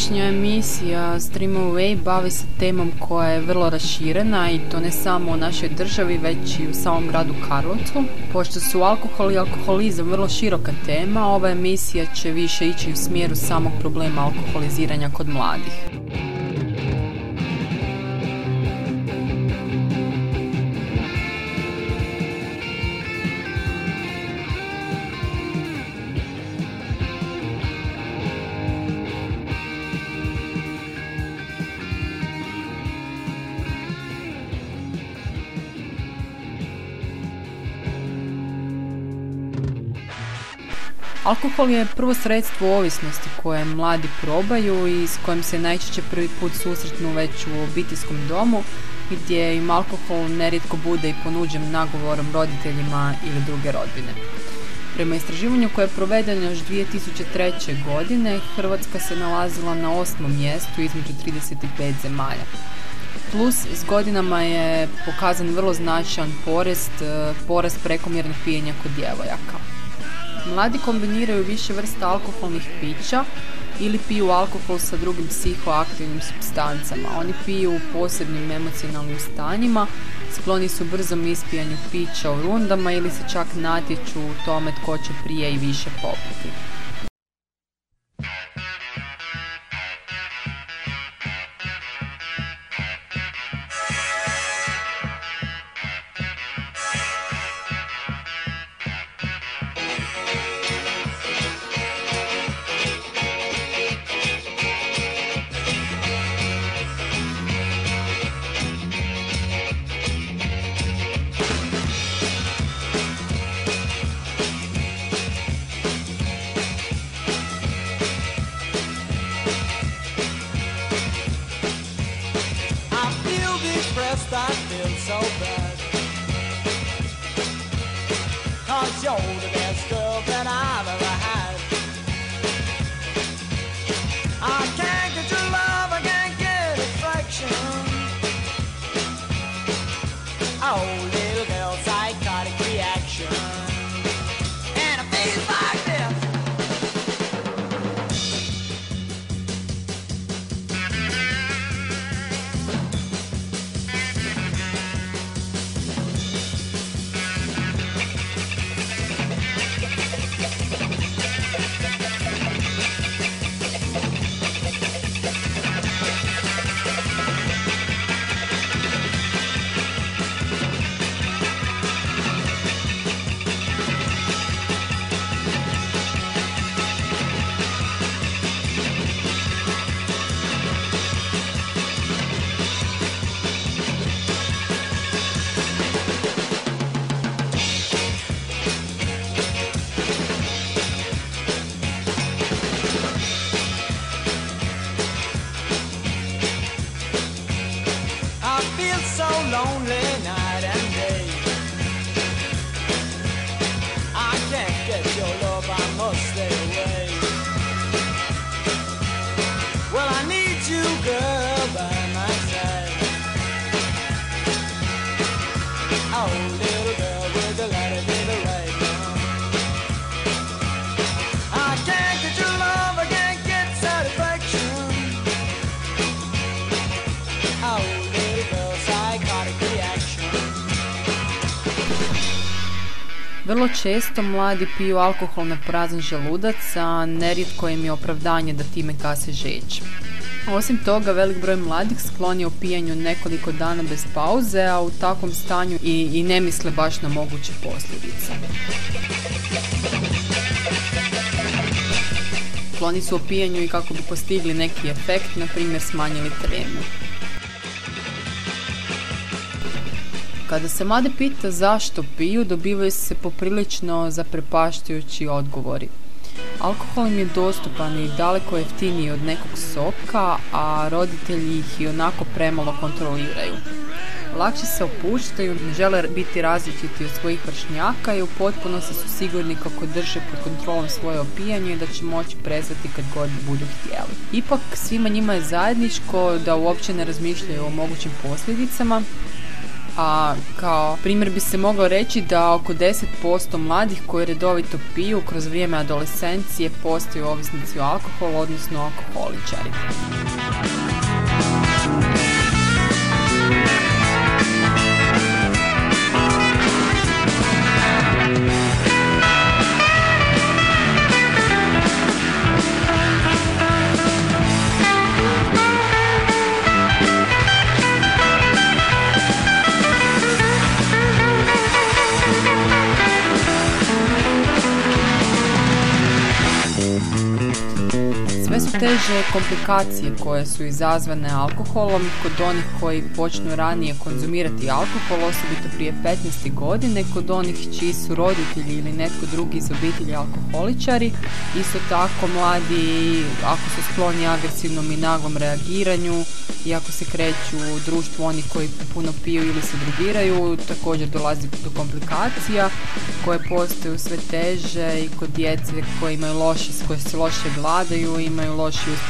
Današnja emisija Stream Away bavi se temom koja je vrlo raširena i to ne samo u našoj državi već i u samom gradu Karlovcu. Pošto su alkohol i alkoholizam vrlo široka tema, ova emisija će više ići u smjeru samog problema alkoholiziranja kod mladih. Alkohol je prvo sredstvo ovisnosti koje mladi probaju i s kojim se najčešće prvi put susretnu već u obiteljskom domu gdje im alkohol nerijetko bude i ponuđen nagovorom roditeljima ili druge rodbine. Prema istraživanju koje je provedeno još 2003. godine, Hrvatska se nalazila na osmom mjestu između 35 zemalja. Plus s godinama je pokazan vrlo značajan porest, porast prekomjernog pijenja kod djevojaka. Mladi kombiniraju više vrsta alkoholnih pića ili piju alkohol sa drugim psihoaktivnim substancama. Oni piju u posebnim emocionalnim stanjima, skloni su brzom ispijanju pića u rundama ili se čak natječu u tome tko će prije i više popiti. Često mladi piju alkohol na prazan želudac, a nerijetko im je opravdanje da time kase žeć. Osim toga, velik broj mladih skloni o pijanju nekoliko dana bez pauze, a u takvom stanju i, i ne misle baš na moguće posljedice. Skloni su opijanju i kako bi postigli neki efekt, na primjer smanjili tremu. Kada se mlade pita zašto piju, dobivaju se poprilično zaprepaštujući odgovori. Alkohol im je dostupan i daleko jeftiniji od nekog soka, a roditelji ih i onako premalo kontroliraju. Lakše se opuštaju, ne žele biti različiti od svojih vršnjaka i u potpunosti su sigurni kako drže pod kontrolom svoje opijanje i da će moći prezvati kad god budu htjeli. Ipak svima njima je zajedničko da uopće ne razmišljaju o mogućim posljedicama, a kao primjer bi se moglo reći da oko 10% mladih koji redovito piju kroz vrijeme adolescencije postaju ovisnici o alkoholu, odnosno alkoholičari. Komplikacije koje su izazvane alkoholom kod onih koji počnu ranije konzumirati alkohol, osobito prije 15. godine, kod onih čiji su roditelji ili netko drugi iz obitelji alkoholičari. Isto tako mladi ako su skloni agresivnom i naglom reagiranju i ako se kreću u društvu onih koji puno piju ili se drugiraju, također dolazi do komplikacija koje postaju sve teže i kod djece koji imaju loše, koji se loše vladaju, imaju loši uspjeh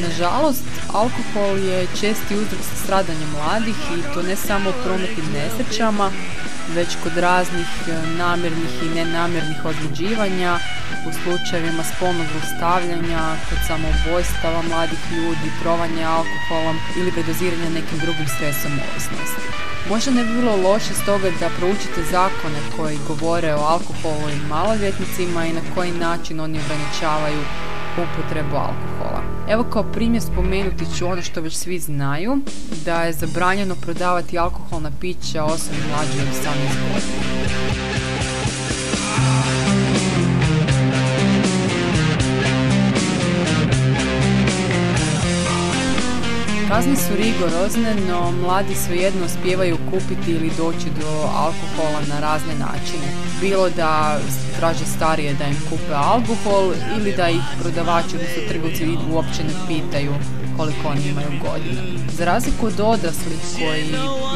Nažalost, alkohol je česti uzrok stradanja mladih i to ne samo prometnim nesrećama, već kod raznih e, namjernih i nenamjernih ozljeđivanja, u slučajevima spolnog zlostavljanja, kod samoubojstava mladih ljudi, trovanja alkoholom ili predoziranja nekim drugim stresom ovisnosti. Možda ne bi bilo loše stoga da proučite zakone koji govore o alkoholu i maloljetnicima i na koji način oni ograničavaju upotrebu alkohola. Evo kao primjer spomenuti ću ono što već svi znaju, da je zabranjeno prodavati alkoholna pića osobi mlađoj od 18 godina. Kazne su rigorozne, no mladi svejedno uspijevaju kupiti ili doći do alkohola na razne načine. Bilo da traže starije da im kupe alkohol ili da ih prodavači, odnosno trgovci uopće ne pitaju koliko oni imaju godina. Za razliku od odraslih koji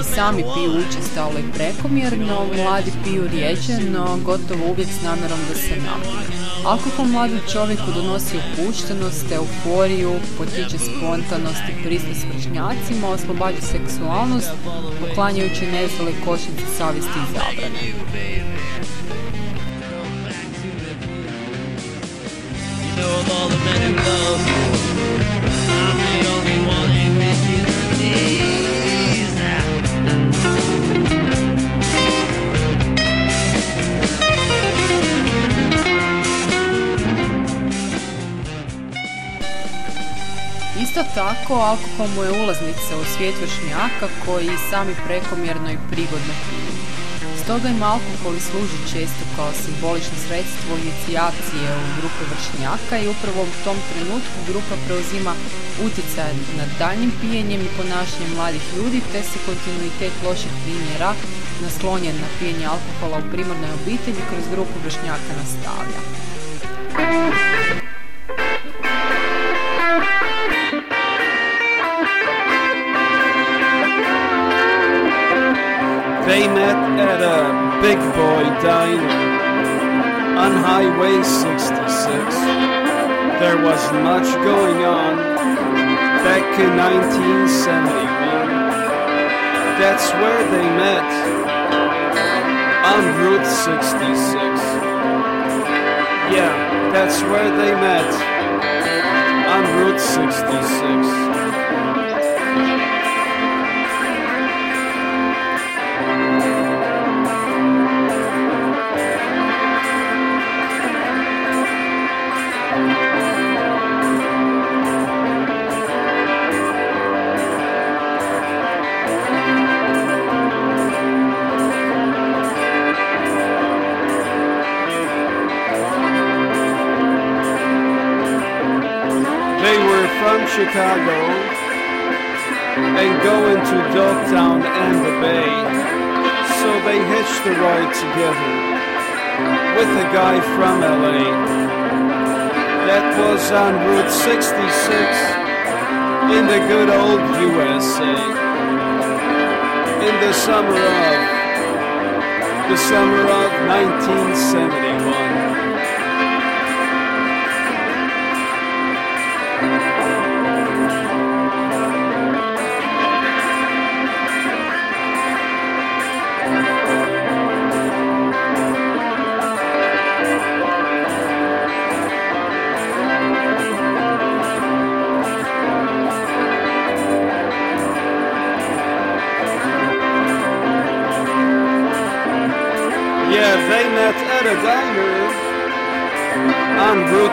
i sami piju učestalo i prekomjerno, mladi piju rijeđe, no gotovo uvijek s namjerom da se napiju. Alkohol mladom čovjeku donosi opuštenost, euforiju, potiče spontanost i pristup vršnjacima, oslobađa seksualnost, uklanjajući nezvole košnice savjesti i zabrane. All the men who love Isto tako, alkohol mu je ulaznica u svijet vršnjaka koji sami prekomjerno i prigodno piju. Stoga im alkohol i služi često kao simbolično sredstvo inicijacije u grupe vršnjaka i upravo u tom trenutku grupa preuzima utjecaj nad daljnjim pijenjem i ponašanjem mladih ljudi te se kontinuitet loših primjera naslonjen na pijenje alkohola u primarnoj obitelji kroz grupu vršnjaka nastavlja. On Highway 66. There was much going on back in 1971. That's where they met on Route 66. Yeah, that's where they met on Route 66. To Dogtown and the Bay. So they hitched a ride together with a guy from LA. That was on Route 66 in the good old USA. In the summer of the summer of 1971.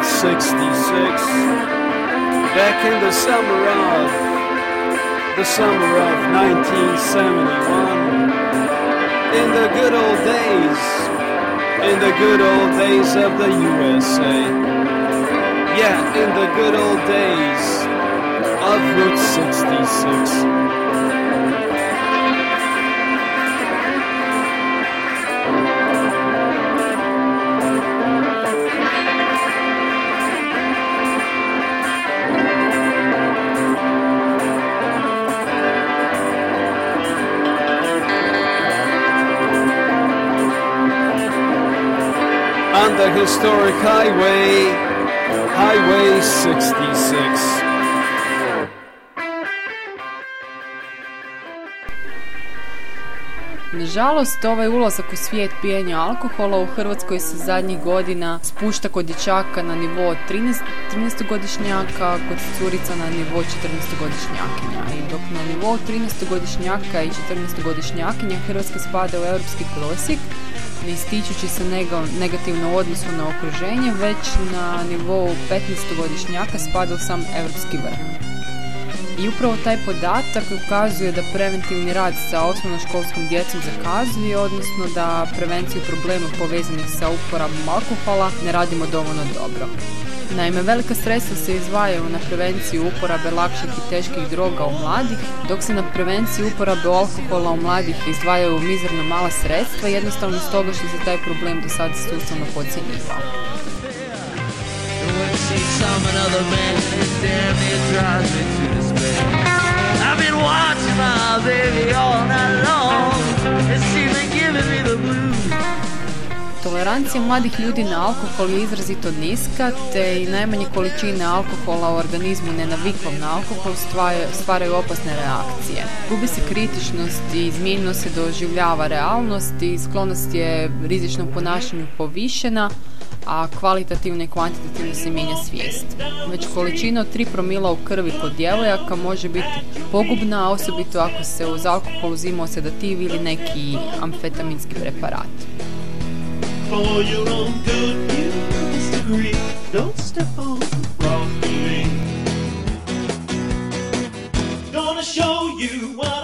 66 back in the summer of the summer of 1971 in the good old days in the good old days of the USA yeah in the good old days of Route 66 historic highway, Highway 66. Nažalost, ovaj ulazak u svijet pijenja alkohola u Hrvatskoj se zadnjih godina spušta kod dječaka na nivo 13, 13-godišnjaka, kod curica na nivo 14-godišnjakinja. I dok na nivo 13-godišnjaka i 14-godišnjakinja Hrvatska spada u europski prosjek, ne ističući se nego- negativno u odnosu na okruženje, već na nivou 15-godišnjaka spada sam europski vrh. I upravo taj podatak ukazuje da preventivni rad sa osnovnoškolskom djecom zakazuje, odnosno da prevenciju problema povezanih sa uporabom alkohola ne radimo dovoljno dobro. Naime, velika sredstva se izdvajaju na prevenciju uporabe lakših i teških droga u mladih, dok se na prevenciju uporabe alkohola u mladih izdvajaju mizerno mala sredstva, jednostavno stoga što se taj problem do sada sustavno podcjenjivao. I've been watching my baby all night long, and Tolerancija mladih ljudi na alkohol je izrazito niska, te i najmanje količine alkohola u organizmu nenaviklom na alkohol stvaraju, opasne reakcije. Gubi se kritičnost i izmijenjeno se doživljava realnost i sklonost je rizičnom ponašanju povišena, a kvalitativno i kvantitativno se mijenja svijest. Već količina od 3 promila u krvi kod djevojaka može biti pogubna, osobito ako se uz alkohol uzima sedativ ili neki amfetaminski preparat. For your own good, you must agree. Don't step on the broccoli. Gonna show you what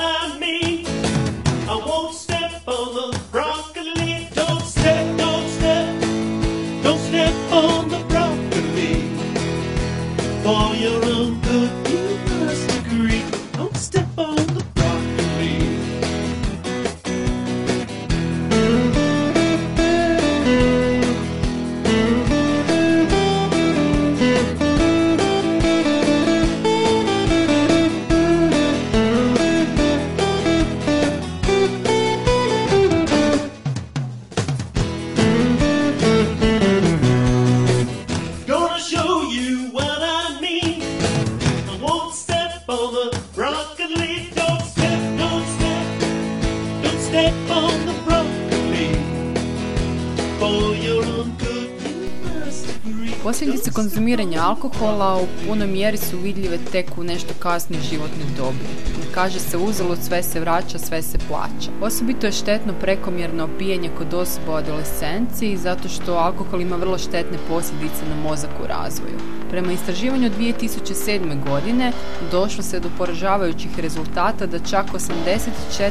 alkohola u punoj mjeri su vidljive tek u nešto kasnijih životnih dobi. Kaže se uzalud sve se vraća, sve se plaća. Osobito je štetno prekomjerno opijenje kod osoba u adolescenciji zato što alkohol ima vrlo štetne posljedice na mozak u razvoju. Prema istraživanju 2007. godine došlo se do poražavajućih rezultata da čak 84%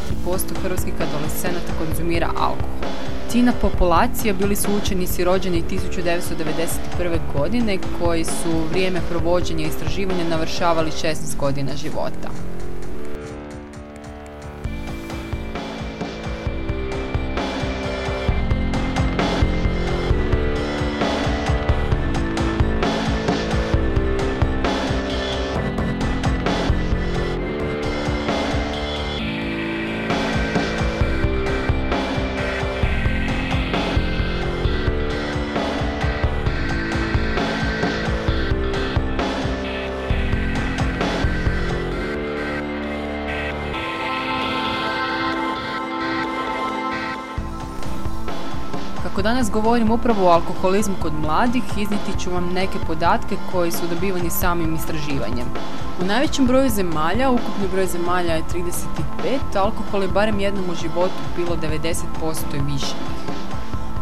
hrvatskih adolescenata konzumira alkohol. Tina populacija bili su učenici rođeni 1991. godine koji su vrijeme provođenja istraživanja navršavali 16 godina života. Danas govorim upravo o alkoholizmu kod mladih, iznijeti ću vam neke podatke koji su dobivani samim istraživanjem. U najvećem broju zemalja, ukupni broj zemalja je 35, alkohol je barem jednom u životu bilo 90% i više.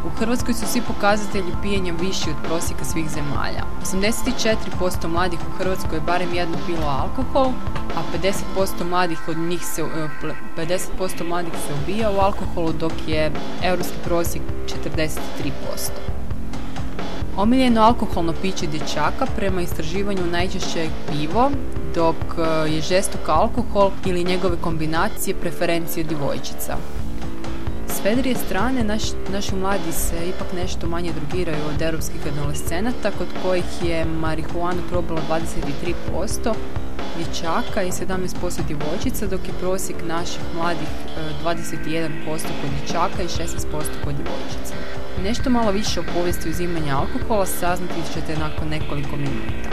U Hrvatskoj su svi pokazatelji pijenja viši od prosjeka svih zemalja. 84% mladih u Hrvatskoj je barem jedno pilo alkohol, 50% mladih od njih se, e, pl- 50% mladih se ubija u alkoholu, dok je europski prosjek 43%. Omiljeno alkoholno piće dječaka prema istraživanju najčešće je pivo, dok e, je žestok alkohol ili njegove kombinacije preferencije djevojčica. S Federije strane naš, naši mladi se ipak nešto manje drogiraju od europskih adolescenata kod kojih je marihuanu probalo 23% dječaka i 17% djevojčica dok je prosjek naših mladih e, 21% kod dječaka i 16% kod djevojčica. Nešto malo više o povijesti uzimanja alkohola saznati ćete nakon nekoliko minuta.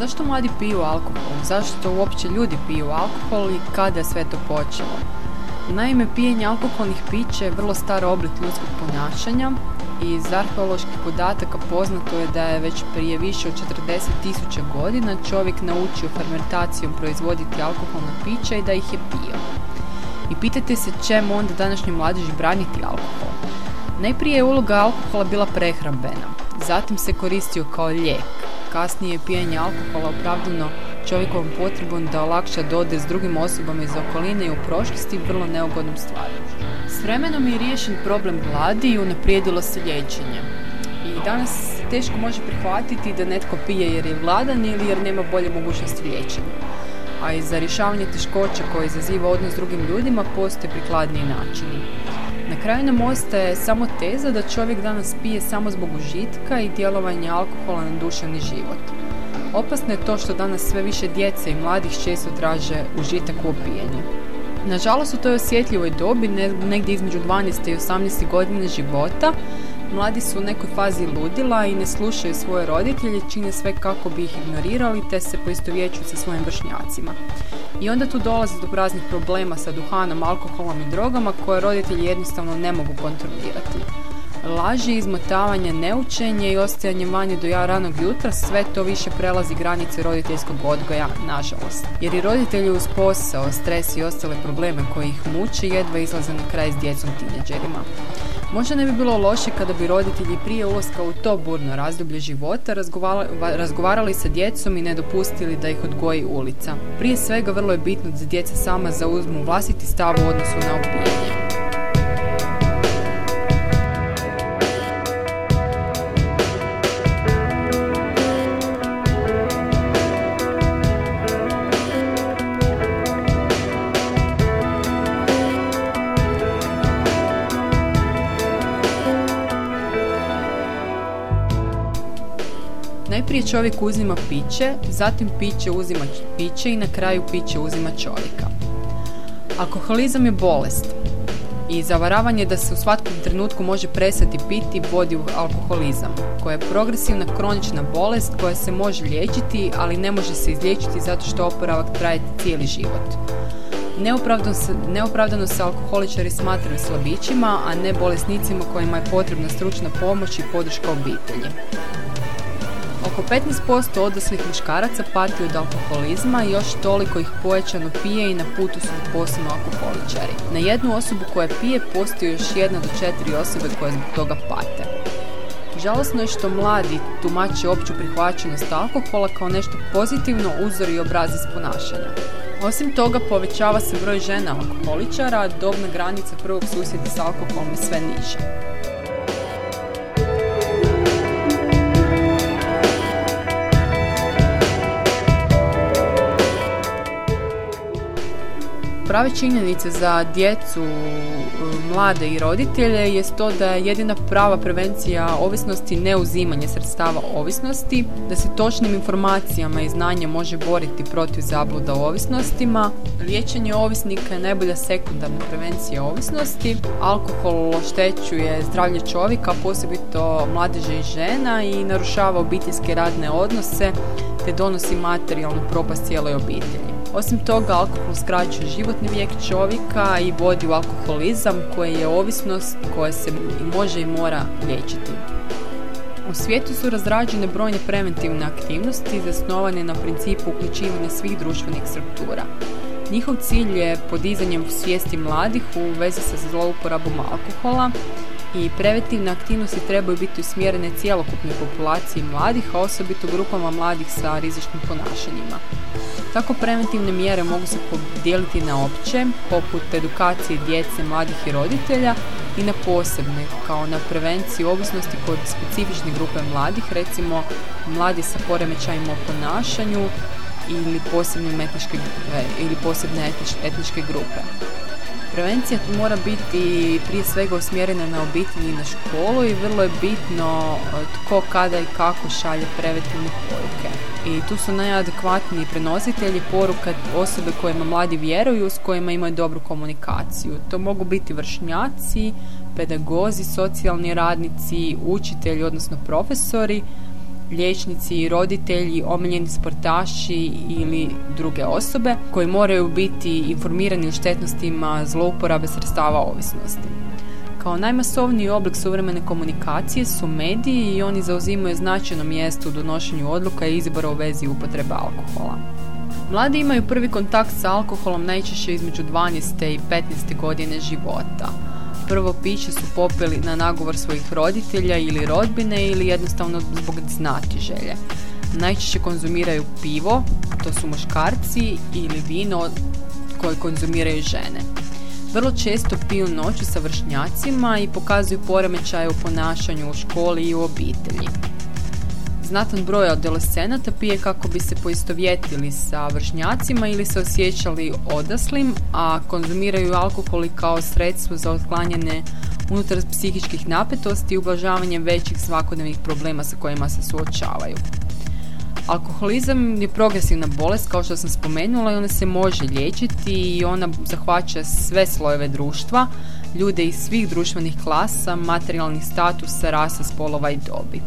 Zašto mladi piju alkohol? Zašto uopće ljudi piju alkohol i kada je sve to počelo? Naime, pijenje alkoholnih pića je vrlo star oblik ljudskog ponašanja i iz arheoloških podataka poznato je da je već prije više od 40.000 godina čovjek naučio fermentacijom proizvoditi alkoholna pića i da ih je pio. I pitate se čemu onda današnji mladeži braniti alkohol? Najprije je uloga alkohola bila prehrambena, zatim se koristio kao lijek. Kasnije je pijenje alkohola opravdano čovjekovom potrebom da olakša dodir s drugim osobama iz okoline i u prošlosti vrlo neugodnom stvarnošću. S vremenom je riješen problem gladi i unaprijedilo se liječenje. I danas teško može prihvatiti da netko pije jer je gladan ili jer nema bolje mogućnosti liječenja. A i za rješavanje teškoća koje izaziva odnos s drugim ljudima postoje prikladniji načini. Kraju nam ostaje samo teza da čovjek danas pije samo zbog užitka i djelovanja alkohola na duševni život. Opasno je to što danas sve više djece i mladih često traže užitak u opijenju. Nažalost u toj osjetljivoj dobi, ne- negdje između 12. i 18. godine života, mladi su u nekoj fazi ludila i ne slušaju svoje roditelje, čine sve kako bi ih ignorirali te se poistovjećuju sa svojim vršnjacima. I onda tu dolazi do raznih problema sa duhanom, alkoholom i drogama koje roditelji jednostavno ne mogu kontrolirati. Laži, izmotavanje, neučenje i ostajanje vani do ja ranog jutra, sve to više prelazi granice roditeljskog odgoja, nažalost. Jer i roditelji uz posao, stres i ostale probleme koji ih muče jedva izlaze na kraj s djecom tineđerima. Možda ne bi bilo loše kada bi roditelji prije ulaska u to burno razdoblje života razgovarali, sa djecom i ne dopustili da ih odgoji ulica. Prije svega vrlo je bitno da djeca sama zauzmu vlastiti stav u odnosu na opijenje. Čovjek uzima piće, zatim piće uzima piće i na kraju piće uzima čovjeka. Alkoholizam je bolest i zavaravanje da se u svakom trenutku može prestati piti vodi u alkoholizam, koja je progresivna kronična bolest koja se može liječiti, ali ne može se izliječiti zato što oporavak traje cijeli život. Neopravdano se, neopravdano se alkoholičari smatraju slabićima, a ne bolesnicima kojima je potrebna stručna pomoć i podrška obitelji. Oko 15% odraslih muškaraca pati od alkoholizma i još toliko ih pojačano pije i na putu su posebno alkoholičari. Na jednu osobu koja pije postoji još jedna do četiri osobe koje zbog toga pate. Žalosno je što mladi tumače opću prihvaćenost alkohola kao nešto pozitivno uzor i obrazac ponašanja. Osim toga povećava se broj žena alkoholičara, a dobna granica prvog susjeda s alkoholom je sve niža. Prave činjenice za djecu, e, mlade i roditelje jest to da je jedina prava prevencija ovisnosti ne uzimanje sredstava ovisnosti, da se točnim informacijama i znanjem može boriti protiv zabluda o ovisnostima. Liječenje ovisnika je najbolja sekundarna prevencija ovisnosti. Alkohol oštećuje zdravlje čovjeka, posebito mladeže i žena i narušava obiteljske radne odnose te donosi materijalnu propast cijeloj obitelji. Osim toga, alkohol skraćuje životni vijek čovjeka i vodi u alkoholizam koji je ovisnost koja se može i mora liječiti. U svijetu su razrađene brojne preventivne aktivnosti zasnovane na principu uključivanja svih društvenih struktura. Njihov cilj je podizanjem svijesti mladih u vezi sa zlouporabom alkohola i preventivne aktivnosti trebaju biti usmjerene cjelokupnoj populaciji mladih, a osobito grupama mladih sa rizičnim ponašanjima. Tako preventivne mjere mogu se podijeliti na opće, poput edukacije djece, mladih i roditelja, i na posebne, kao na prevenciju ovisnosti kod specifične grupe mladih, recimo mladi sa poremećajima u ponašanju ili etničke, e, ili posebne etnič- etničke grupe. Prevencija tu mora biti prije svega usmjerena na obitelj i na školu i vrlo je bitno e, tko, kada i kako šalje preventivne poruke. I tu su najadekvatniji prenositelji poruka osobe kojima mladi vjeruju, s kojima imaju dobru komunikaciju. To mogu biti vršnjaci, pedagozi, socijalni radnici, učitelji, odnosno profesori, liječnici, roditelji, omiljeni sportaši ili druge osobe koji moraju biti informirani o štetnostima zlouporabe sredstava ovisnosti. Kao najmasovniji oblik suvremene komunikacije su mediji i oni zauzimaju značajno mjesto u donošenju odluka i izbora u vezi upotrebe alkohola. Mladi imaju prvi kontakt sa alkoholom najčešće između 12. i 15. godine života. Prvo piće su popili na nagovor svojih roditelja ili rodbine ili jednostavno zbog znatiželje. Najčešće konzumiraju pivo, to su muškarci, ili vino koje konzumiraju žene. Vrlo često piju noću sa vršnjacima i pokazuju poremećaje u ponašanju u školi i u obitelji. Znatan broj adolescenata pije kako bi se poistovjetili sa vršnjacima ili se osjećali odaslim, a konzumiraju alkohol kao sredstvo za otklanjanje unutar psihičkih napetosti i ublažavanje većih svakodnevnih problema sa kojima se suočavaju. Alkoholizam je progresivna bolest, kao što sam spomenula, i ona se može liječiti i ona zahvaća sve slojeve društva, ljude iz svih društvenih klasa, materijalnih statusa, rasa, spolova i dobi.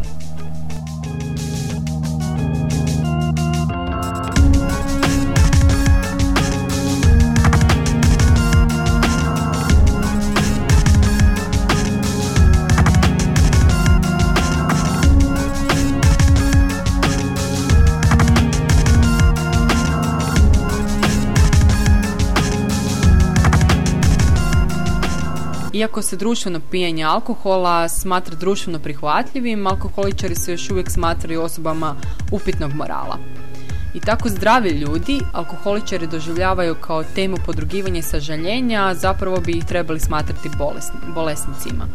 Iako se društveno pijenje alkohola smatra društveno prihvatljivim, alkoholičari se još uvijek smatraju osobama upitnog morala. I tako zdravi ljudi alkoholičari doživljavaju kao temu podrugivanja sažaljenja, zapravo bi ih trebali smatrati bolesni- bolesnicima.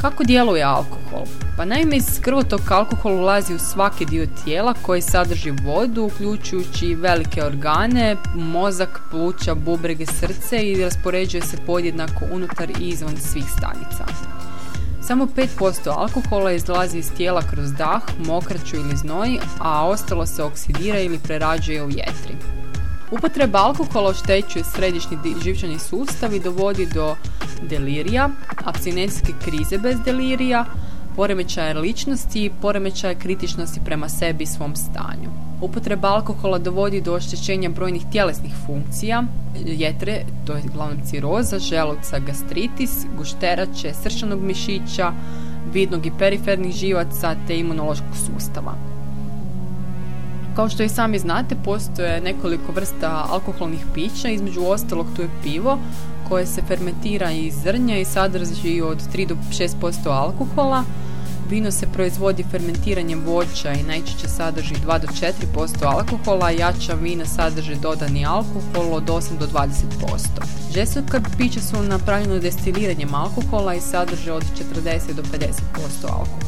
Kako djeluje alkohol? Pa naime iz krvotog alkohol ulazi u svaki dio tijela koji sadrži vodu, uključujući velike organe, mozak, pluća, bubrege, srce i raspoređuje se podjednako unutar i izvan svih stanica. Samo 5% alkohola izlazi iz tijela kroz dah, mokraću ili znoj, a ostalo se oksidira ili prerađuje u jetri. Upotreba alkohola oštećuje središnji di- živčani sustav i dovodi do delirija, apstinencijske krize bez delirija, poremećaja ličnosti i poremećaja kritičnosti prema sebi i svom stanju. Upotreba alkohola dovodi do oštećenja brojnih tjelesnih funkcija, jetre, to je glavnom ciroza, želuca, gastritis, gušterače, srčanog mišića, vidnog i perifernih živaca te imunološkog sustava. Kao što i sami znate, postoje nekoliko vrsta alkoholnih pića, između ostalog tu je pivo koje se fermentira iz zrnja i sadrži od 3 do 6% alkohola. Vino se proizvodi fermentiranjem voća i najčešće sadrži 2 do 4% alkohola, jača vina sadrži dodani alkohol od 8 do 20%. Žestoka pića su napravljena destiliranjem alkohola i sadrže od 40 do 50% alkohola.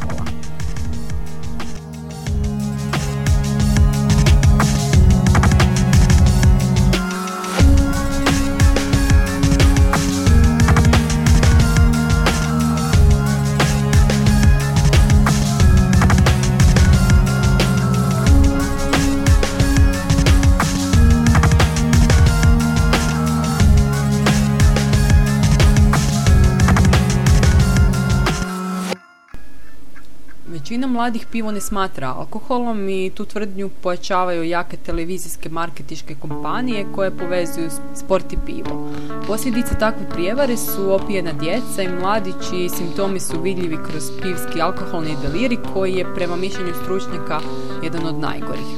Većina mladih pivo ne smatra alkoholom i tu tvrdnju pojačavaju jake televizijske marketiške kompanije koje povezuju sport i pivo. Posljedice takve prijevare su opijena djeca i mladi čiji simptomi su vidljivi kroz pivski alkoholni deliri koji je prema mišljenju stručnjaka jedan od najgorih.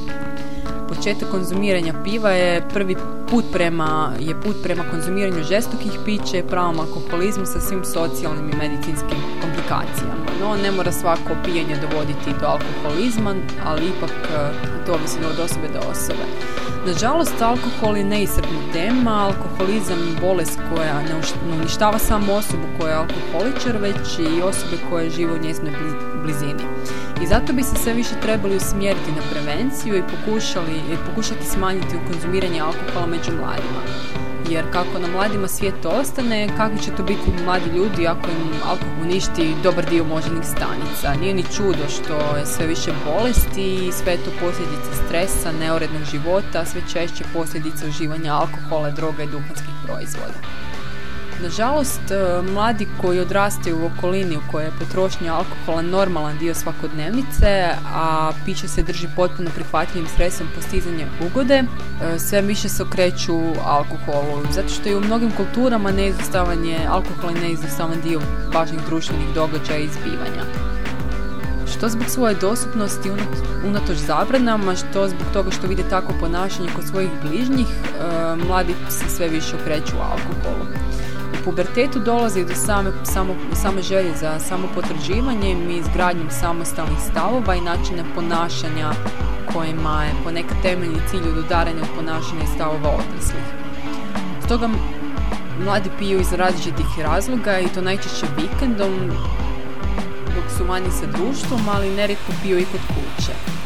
Početak konzumiranja piva je prvi put prema, je put prema konzumiranju žestokih pića i pravom alkoholizmu sa svim socijalnim i medicinskim komplikacijama. No, ne mora svako pijenje dovoditi do alkoholizma, ali ipak e, to ovisi od osobe do osobe. Nažalost, alkohol je neiscrpna tema, alkoholizam je bolest koja ne uništava samo osobu koja je alkoholičar, već i osobe koje žive u njezinoj bli- blizini. I zato bi se sve više trebali usmjeriti na prevenciju i pokušali, pokušati smanjiti konzumiranje alkohola među mladima. Jer kako na mladima svijet ostane, kakvi će to biti mladi ljudi ako im alkohol uništi dobar dio moždanih stanica. Nije ni čudo što je sve više bolesti i sve to posljedica stresa, neurednog života, sve češće posljedice uživanja alkohola, droga i duhanskih proizvoda. Nažalost, e, mladi koji odrastaju u okolini u kojoj je potrošnja alkohola normalan dio svakodnevnice, a piće se drži potpuno prihvatljivim sredstvom postizanja ugode, e, sve više se okreću alkoholu, zato što je u mnogim kulturama neizostavan je, alkohol je neizostavan dio važnih društvenih događaja i zbivanja. Što zbog svoje dostupnosti unat- unatoč zabranama, što zbog toga što vide takvo ponašanje kod svojih bližnjih, e, mladi se sve više okreću alkoholu. Pubertetu dolazi do same, samo, same želje za samopotvrđivanjem i izgradnjom samostalnih stavova i načina ponašanja kojima je ponekad temeljni cilj odudaranja od ponašanja i stavova odraslih. Stoga mladi piju iz različitih razloga i to najčešće vikendom, dok su vani sa društvom, ali nerijetko piju i kod kuće.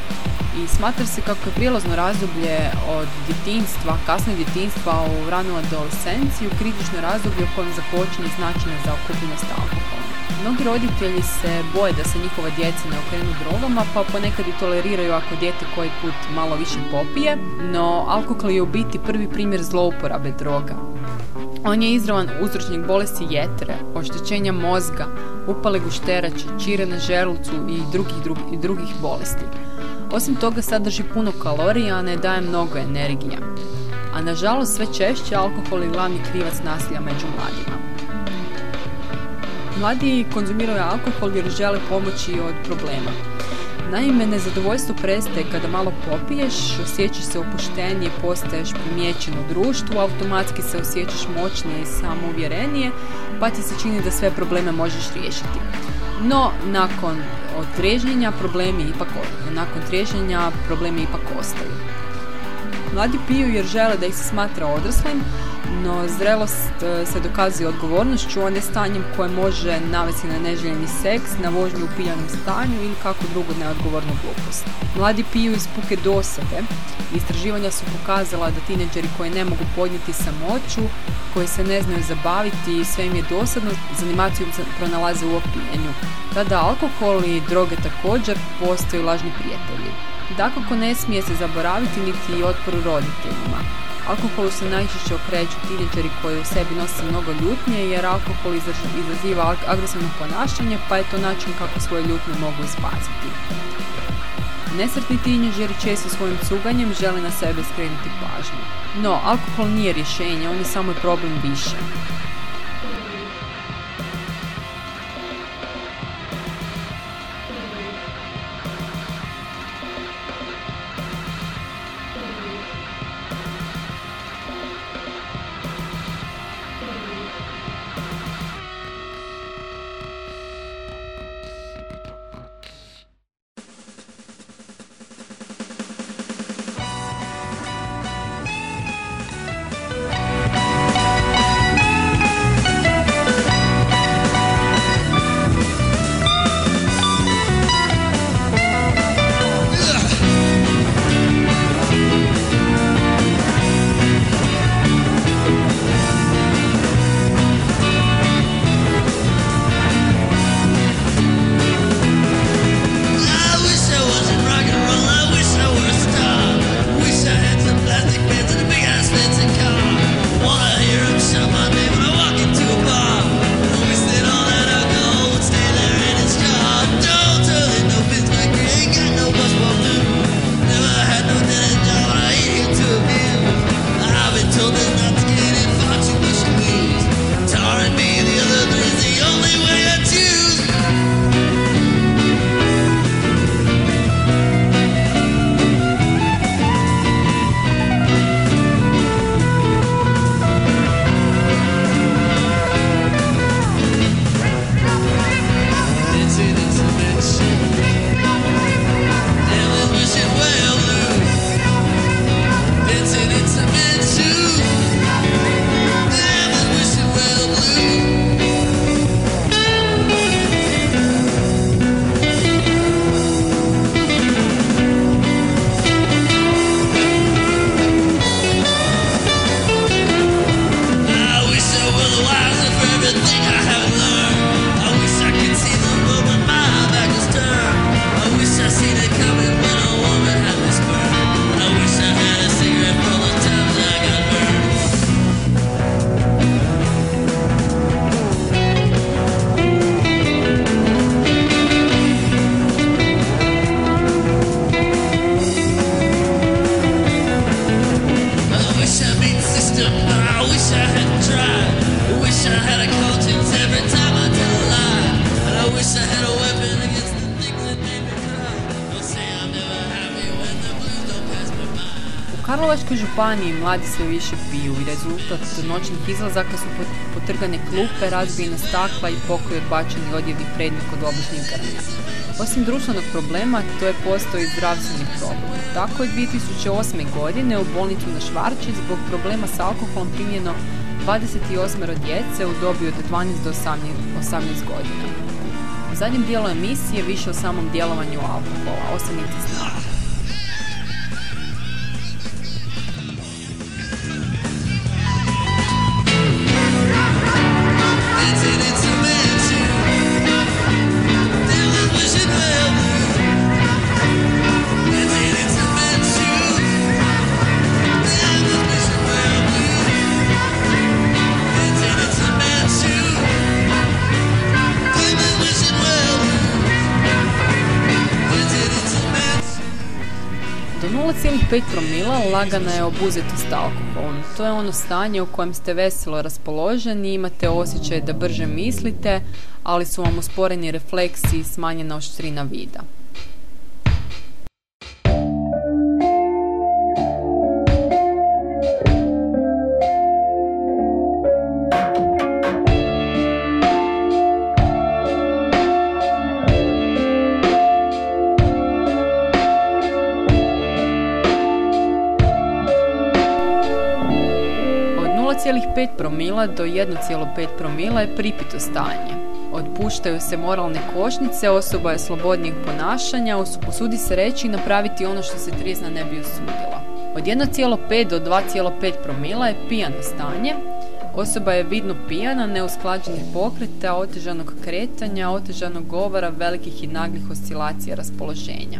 I smatra se kako je prijelazno razdoblje od djetinstva, kasnog djetinstva u ranu adolescenciju, kritično razdoblje u kojem započinje značajna zaokupljenost alkoholom. Mnogi roditelji se boje da se njihova djeca ne okrenu drogama, pa ponekad i toleriraju ako dijete koji put malo više popije, no alkohol je u biti prvi primjer zlouporabe droga. On je izravan uzročnik bolesti jetre, oštećenja mozga, upale gušterače, čire na želucu i drugih, drug- i drugih bolesti. Osim toga sadrži puno kalorija, a ne daje mnogo energija. A nažalost sve češće alkohol je glavni krivac nasilja među mladima. Mladi konzumiraju alkohol jer žele pomoći od problema. Naime, nezadovoljstvo prestaje kada malo popiješ, osjećaš se opuštenije, postaješ primijećen u društvu, automatski se osjećaš moćnije i samouvjerenije, pa ti se čini da sve probleme možeš riješiti. No, nakon otrežnjenja problemi ipak o- nakon treženja problemi ipak ostaju. Mladi piju jer žele da ih se smatra odraslim, no zrelost e, se dokazuje odgovornošću, a ne stanjem koje može navesti na neželjeni seks, na vožnju u pijanom stanju ili kako drugu neodgovornu glupost. Mladi piju iz puke dosade. Istraživanja su pokazala da tineđeri koji ne mogu podnijeti samoću, koji se ne znaju zabaviti i sve im je dosadno, zanimaciju za- pronalaze u opijenju. Tada alkohol i droge također postaju lažni prijatelji. Dakako ne smije se zaboraviti niti otporu roditeljima. Alkoholu se najčešće okreću tineđeri koji u sebi nose mnogo ljutnje jer alkohol izaziva ag- agresivno ponašanje pa je to način kako svoje ljutnje mogu izbaciti. Nesretni tineđeri često svojim cuganjem žele na sebe skrenuti pažnju. No, alkohol nije rješenje, on je samo problem više. Županiji mladi sve više piju i rezultat noćnih izlazaka su pot- potrgane klupe, razbijena stakla i pokoj odbačeni odjevni predmet kod obližnjih granja. Osim društvenog problema, to je postao i zdravstveni problem. Tako je 2008. godine u bolnicu na Švarči zbog problema s alkoholom primljeno 28 djece u dobi od 12 do 18, 18 godina. U zadnjem dijelu emisije više o samom djelovanju alkohola, ostanite s. 0,5 promila lagana je obuzetost alkoholom. To je ono stanje u kojem ste veselo raspoloženi, imate osjećaj da brže mislite, ali su vam usporeni refleksi i smanjena oštrina vida. Promila do 1,5 promila je pripito stanje. Otpuštaju se moralne košnice, osoba je slobodnijeg ponašanja, us- usudi se reći i napraviti ono što se trizna ne bi usudila. Od 1,5 do 2,5 promila je pijano stanje, Osoba je vidno pijana, neusklađenih pokreta, otežanog kretanja, otežanog govora, velikih i naglih oscilacija raspoloženja.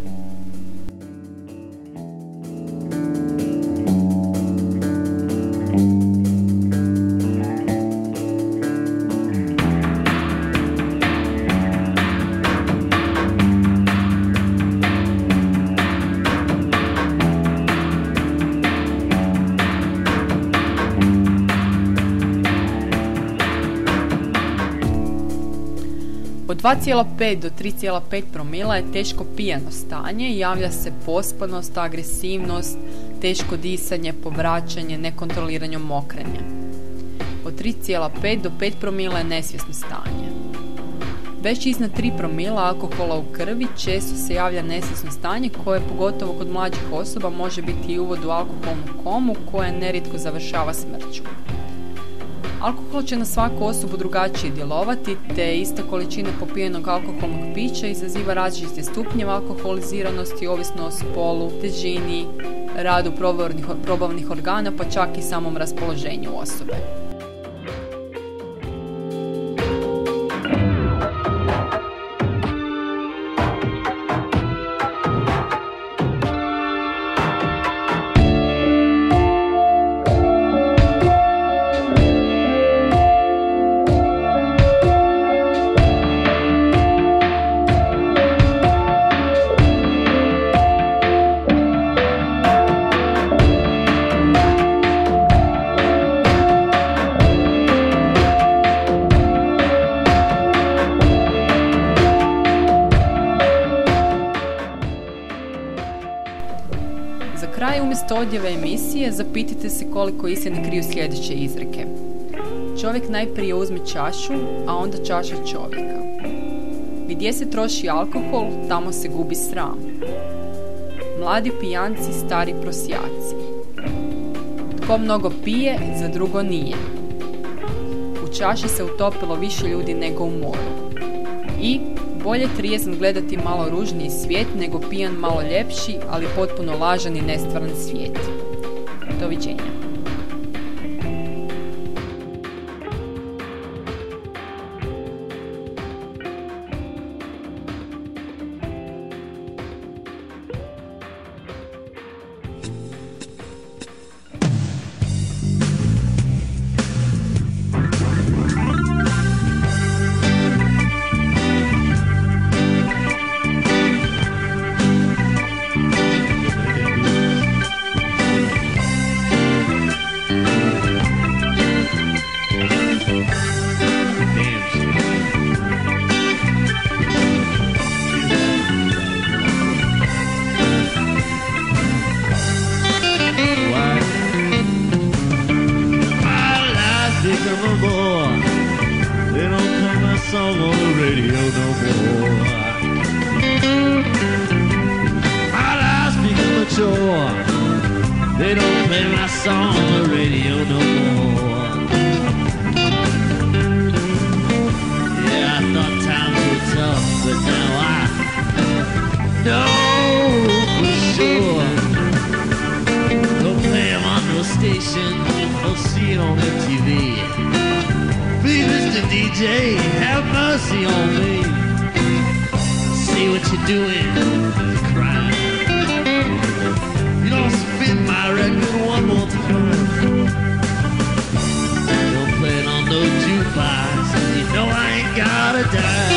2,5 do 3,5 promila je teško pijano stanje, javlja se pospanost, agresivnost, teško disanje, povraćanje, nekontroliranje mokrenja. Od 3,5 do 5 promila je nesvjesno stanje. Već iznad 3 promila alkohola u krvi često se javlja nesvjesno stanje koje pogotovo kod mlađih osoba može biti i uvod u alkoholnu komu koja nerijetko završava smrću. Alkohol će na svaku osobu drugačije djelovati, te ista količina popijenog alkoholnog pića izaziva različite stupnjeve alkoholiziranosti ovisno o spolu, težini, radu probavnih organa, pa čak i samom raspoloženju osobe. Umjesto odjeve emisije zapitajte se koliko istine kriju sljedeće izreke. Čovjek najprije uzme čašu, a onda čaša čovjeka. Gdje se troši alkohol, tamo se gubi sram. Mladi pijanci, stari prosjaci. Tko mnogo pije, za drugo nije. U čaši se utopilo više ljudi nego u moru. I bolje trijezan gledati malo ružniji svijet nego pijan malo ljepši, ali potpuno lažan i nestvaran svijet. Doviđenja. They don't play my song on the radio no more. Yeah, I thought times were tough, but now I know for sure. Don't play them on the station or see it on MTV. Please, Mr. DJ, have mercy on me. See what you're doing. again.